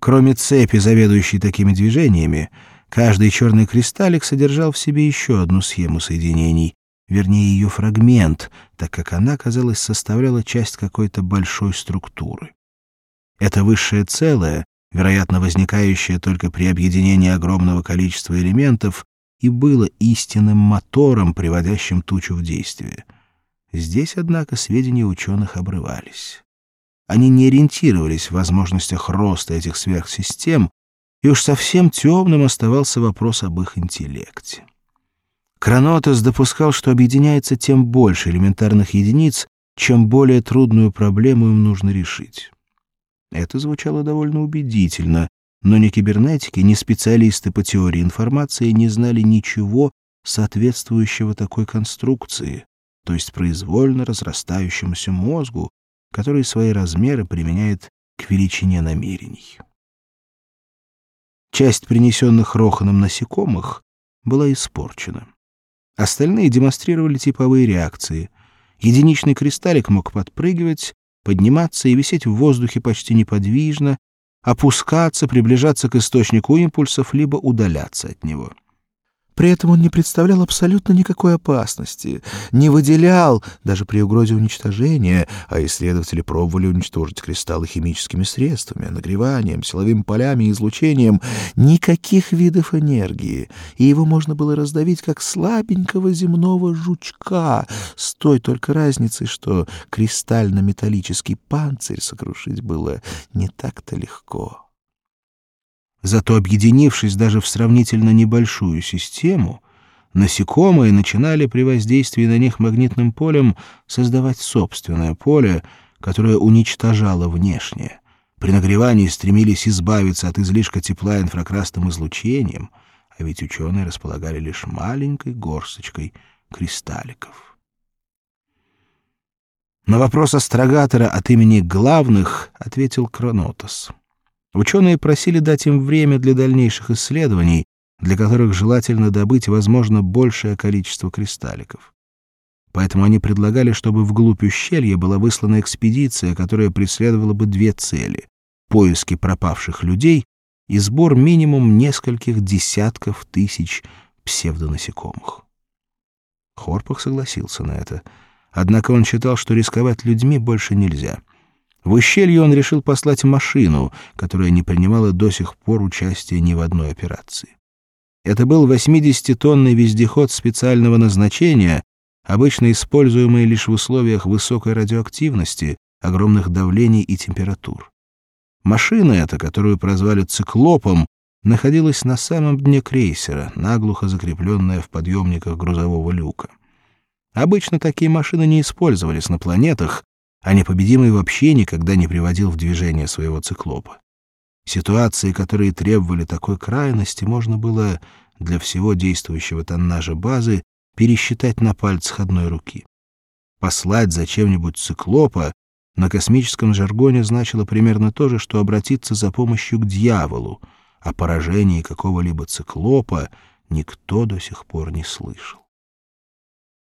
Кроме цепи, заведующей такими движениями, каждый черный кристаллик содержал в себе еще одну схему соединений, вернее, ее фрагмент, так как она, казалось, составляла часть какой-то большой структуры. Это высшее целое, вероятно, возникающее только при объединении огромного количества элементов, и было истинным мотором, приводящим тучу в действие. Здесь, однако, сведения ученых обрывались. Они не ориентировались в возможностях роста этих сверхсистем, и уж совсем темным оставался вопрос об их интеллекте. Кранотос допускал, что объединяется тем больше элементарных единиц, чем более трудную проблему им нужно решить. Это звучало довольно убедительно, но ни кибернетики, ни специалисты по теории информации не знали ничего соответствующего такой конструкции, то есть произвольно разрастающемуся мозгу, который свои размеры применяет к величине намерений. Часть принесенных Роханом насекомых была испорчена. Остальные демонстрировали типовые реакции. Единичный кристаллик мог подпрыгивать, подниматься и висеть в воздухе почти неподвижно, опускаться, приближаться к источнику импульсов, либо удаляться от него. При этом он не представлял абсолютно никакой опасности, не выделял, даже при угрозе уничтожения, а исследователи пробовали уничтожить кристаллы химическими средствами, нагреванием, силовыми полями и излучением, никаких видов энергии, и его можно было раздавить как слабенького земного жучка, с той только разницей, что кристально-металлический панцирь сокрушить было не так-то легко. Зато объединившись даже в сравнительно небольшую систему, насекомые начинали при воздействии на них магнитным полем создавать собственное поле, которое уничтожало внешнее. При нагревании стремились избавиться от излишка тепла инфракрасным излучением, а ведь ученые располагали лишь маленькой горсточкой кристалликов. На вопрос астрогатора от имени главных ответил Кронотос. Ученые просили дать им время для дальнейших исследований, для которых желательно добыть, возможно, большее количество кристалликов. Поэтому они предлагали, чтобы вглубь ущелья была выслана экспедиция, которая преследовала бы две цели — поиски пропавших людей и сбор минимум нескольких десятков тысяч псевдонасекомых. Хорпах согласился на это, однако он считал, что рисковать людьми больше нельзя — в ущелье он решил послать машину, которая не принимала до сих пор участия ни в одной операции. Это был 80-тонный вездеход специального назначения, обычно используемый лишь в условиях высокой радиоактивности, огромных давлений и температур. Машина эта, которую прозвали «циклопом», находилась на самом дне крейсера, наглухо закрепленная в подъемниках грузового люка. Обычно такие машины не использовались на планетах, а непобедимый вообще никогда не приводил в движение своего циклопа. Ситуации, которые требовали такой крайности, можно было для всего действующего тоннажа базы пересчитать на пальцах одной руки. Послать зачем-нибудь циклопа на космическом жаргоне значило примерно то же, что обратиться за помощью к дьяволу, о поражении какого-либо циклопа никто до сих пор не слышал.